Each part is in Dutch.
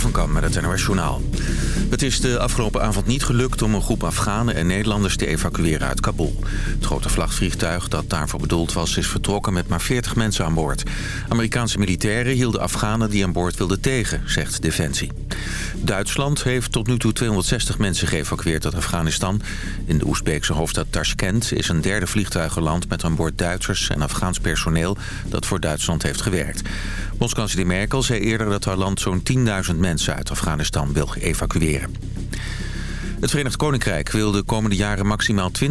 Van Kam met het Journaal. Het is de afgelopen avond niet gelukt om een groep Afghanen en Nederlanders te evacueren uit Kabul. Het grote vlachtvliegtuig dat daarvoor bedoeld was is vertrokken met maar 40 mensen aan boord. Amerikaanse militairen hielden Afghanen die aan boord wilden tegen, zegt Defensie. Duitsland heeft tot nu toe 260 mensen geëvacueerd uit Afghanistan. In de Oezbeekse hoofdstad Tashkent is een derde vliegtuig geland met aan boord Duitsers en Afghaans personeel dat voor Duitsland heeft gewerkt. Bondskanselier Merkel zei eerder dat haar land zo'n 10.000 mensen uit Afghanistan wil evacueren. Het Verenigd Koninkrijk wil de komende jaren maximaal 20.000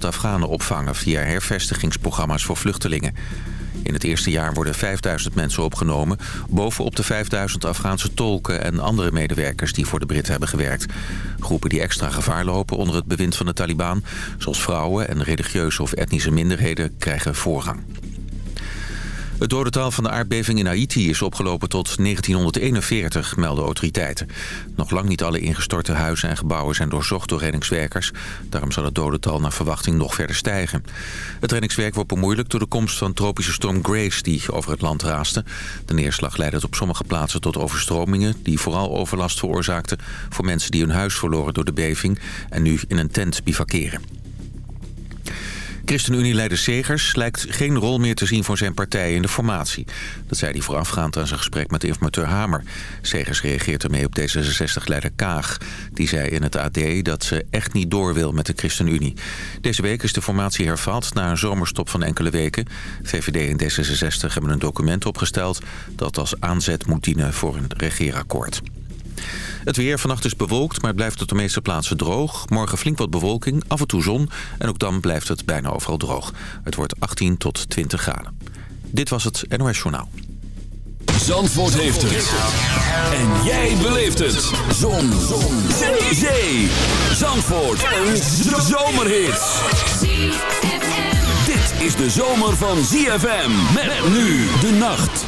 Afghanen opvangen... via hervestigingsprogramma's voor vluchtelingen. In het eerste jaar worden 5000 mensen opgenomen... bovenop de 5000 Afghaanse tolken en andere medewerkers die voor de Britten hebben gewerkt. Groepen die extra gevaar lopen onder het bewind van de Taliban... zoals vrouwen en religieuze of etnische minderheden krijgen voorrang. Het dodental van de aardbeving in Haiti is opgelopen tot 1941, melden autoriteiten. Nog lang niet alle ingestorte huizen en gebouwen zijn doorzocht door reddingswerkers. Daarom zal het dodental naar verwachting nog verder stijgen. Het reddingswerk wordt bemoeilijkt door de komst van tropische storm Grace die over het land raaste. De neerslag leidde op sommige plaatsen tot overstromingen... die vooral overlast veroorzaakten voor mensen die hun huis verloren door de beving... en nu in een tent bivakeren. ChristenUnie-leider Segers lijkt geen rol meer te zien voor zijn partij in de formatie. Dat zei hij voorafgaand aan zijn gesprek met informateur Hamer. Segers reageert ermee op D66-leider Kaag. Die zei in het AD dat ze echt niet door wil met de ChristenUnie. Deze week is de formatie hervat na een zomerstop van enkele weken. VVD en D66 hebben een document opgesteld dat als aanzet moet dienen voor een regeerakkoord. Het weer vannacht is bewolkt, maar blijft op de meeste plaatsen droog. Morgen flink wat bewolking, af en toe zon. En ook dan blijft het bijna overal droog. Het wordt 18 tot 20 graden. Dit was het NOS Journaal. Zandvoort heeft het. En jij beleeft het. Zon. zon. Zee. Zee. Zandvoort. Een zomerhit. Dit is de zomer van ZFM. Met nu de nacht.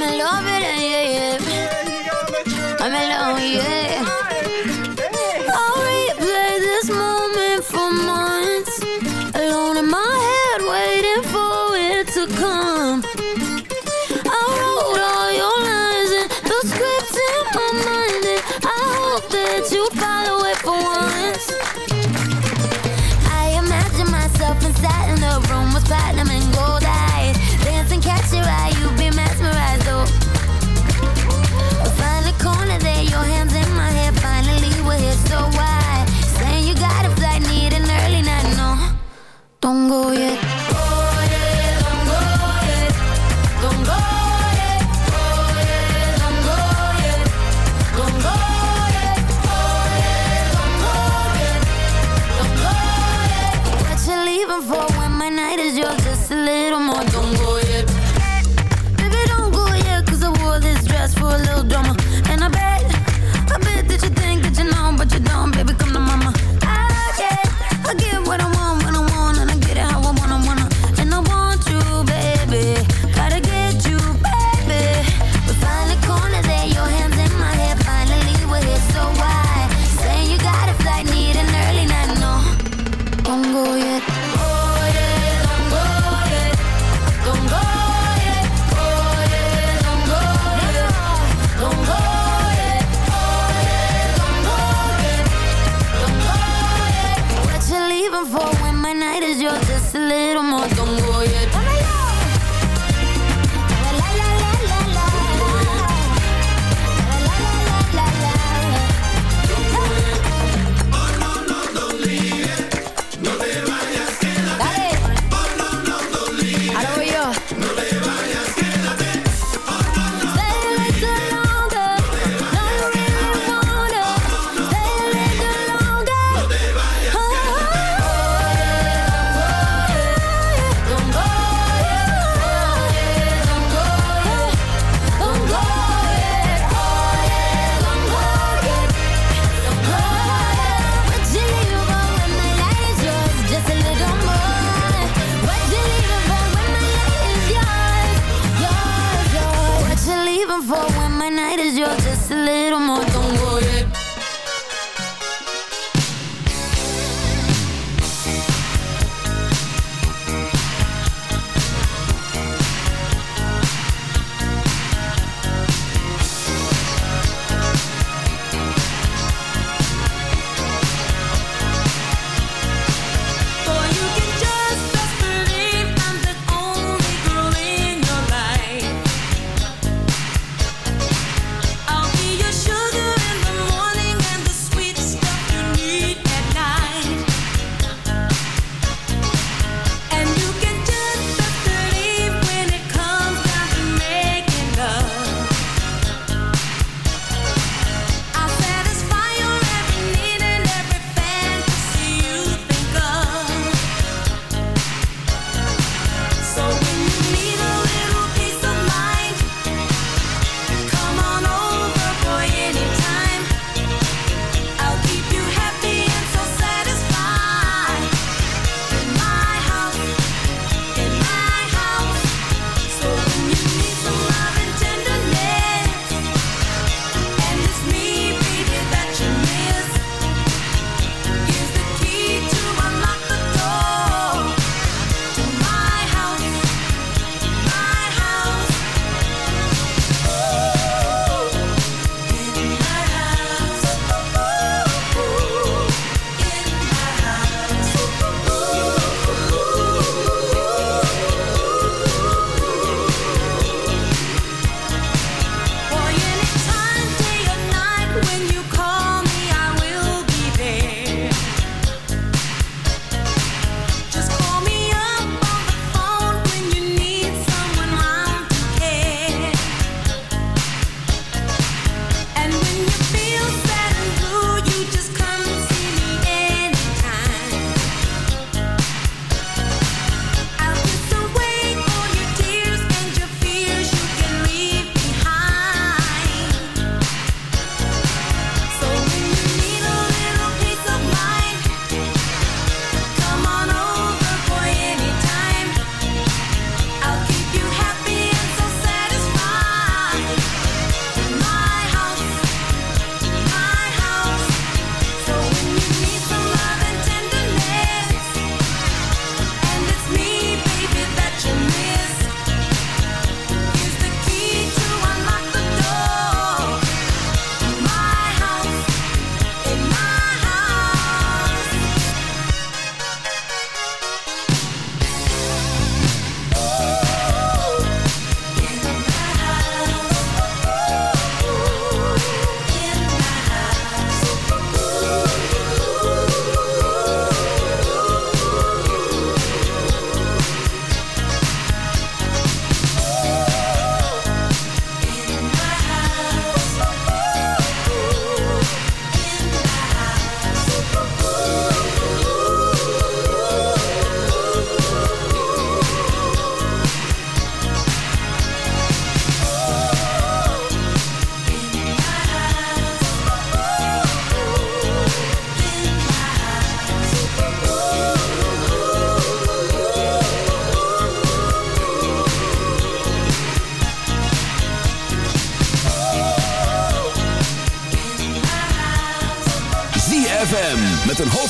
I'm in love with it, yeah, yeah. I'm in love.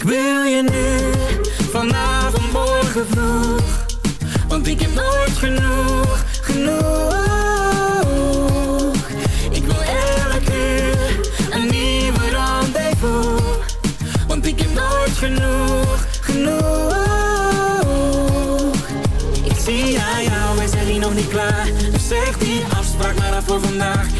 ik wil je nu, vanavond, morgen vroeg Want ik heb nooit genoeg, genoeg. Ik wil elke uur een nieuwe rendezvous Want ik heb nooit genoeg, genoeg. Ik zie aan jou, wij zijn hier nog niet klaar? Dus zeg die afspraak maar af voor vandaag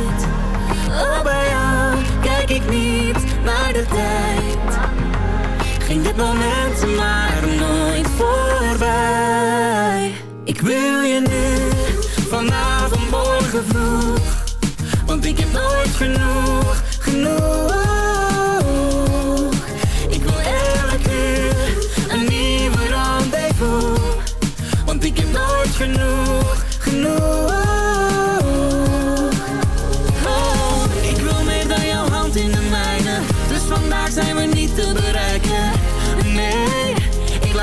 niet naar de tijd. Ging dit moment maar nooit voorbij. Ik wil je nu, vanavond, morgen vroeg Want ik heb nooit genoeg, genoeg. Ik wil elke uur een nieuwe rendezvous Want ik heb nooit genoeg, genoeg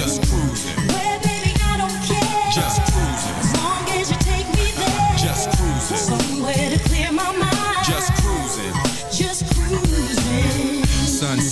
I'm just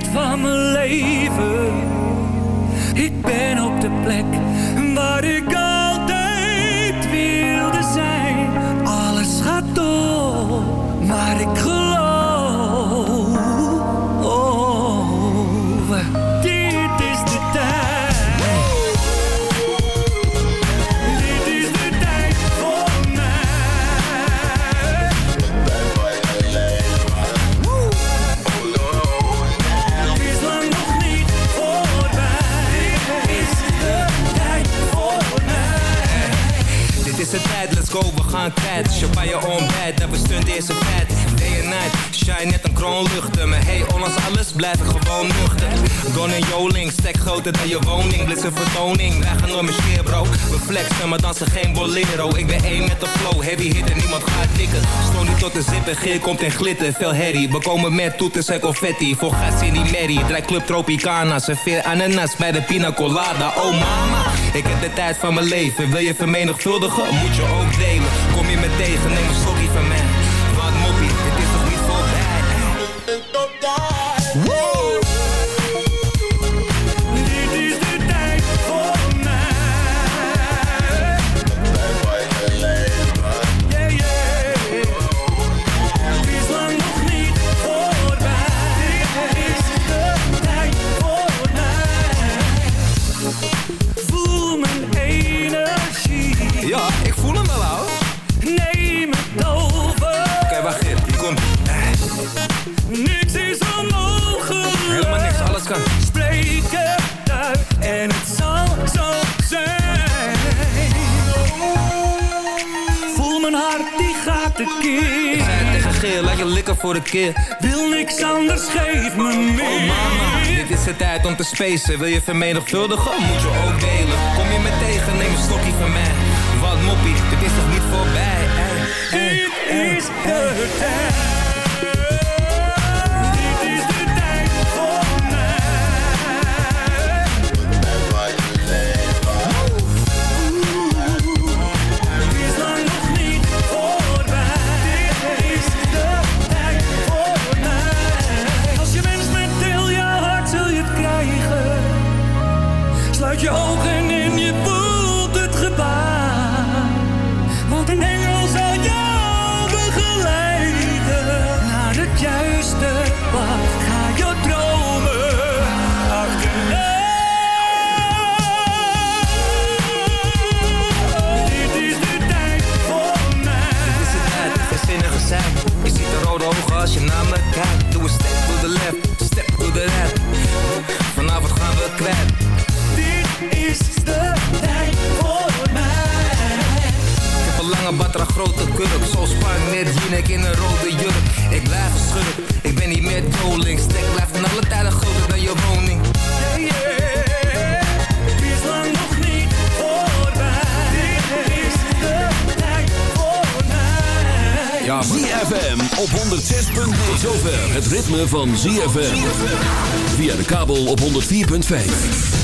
tijd van mijn leven. Ik ben op de plek gaan buy your own bed, never stunned this een fat. Shine net een kroonluchten Maar hey, ondanks alles blijf ik gewoon nuchter. Don en Joling, stek groter dan je woning. Blitz vertoning, wij gaan door mijn scheer bro. We flexen, maar dansen geen bolero. Ik ben één met de flow, heavy hit en niemand gaat tikken Stoon niet tot de zippen, geer komt in glitter Veel herrie, we komen met toeters en confetti Voor gas in die merrie, draai club Tropicana Serveer ananas bij de pina colada. Oh mama, ik heb de tijd van mijn leven. Wil je vermenigvuldigen, moet je ook delen. Kom je me tegen, neem een sorry van mij gaat Ik zei tegen Geer, laat je likken voor de keer. Wil niks anders, geef me meer. Oh mama, dit is de tijd om te spacen. Wil je vermenigvuldigen, moet je ook delen. Kom je me tegen, neem een stokje van mij. Wat moppie, dit is nog niet voorbij Dit is de tijd. Net jinek in een rode jurk Ik blijf een schurk, ik ben niet meer doling Stek blijft van alle tijden groter dan je woning Yeah, yeah. Het is lang nog niet voorbij. Dit is de tijd voor mij. Ja ZFM op 106.9. Tot zover het ritme van ZFM. Via de kabel op 104.5.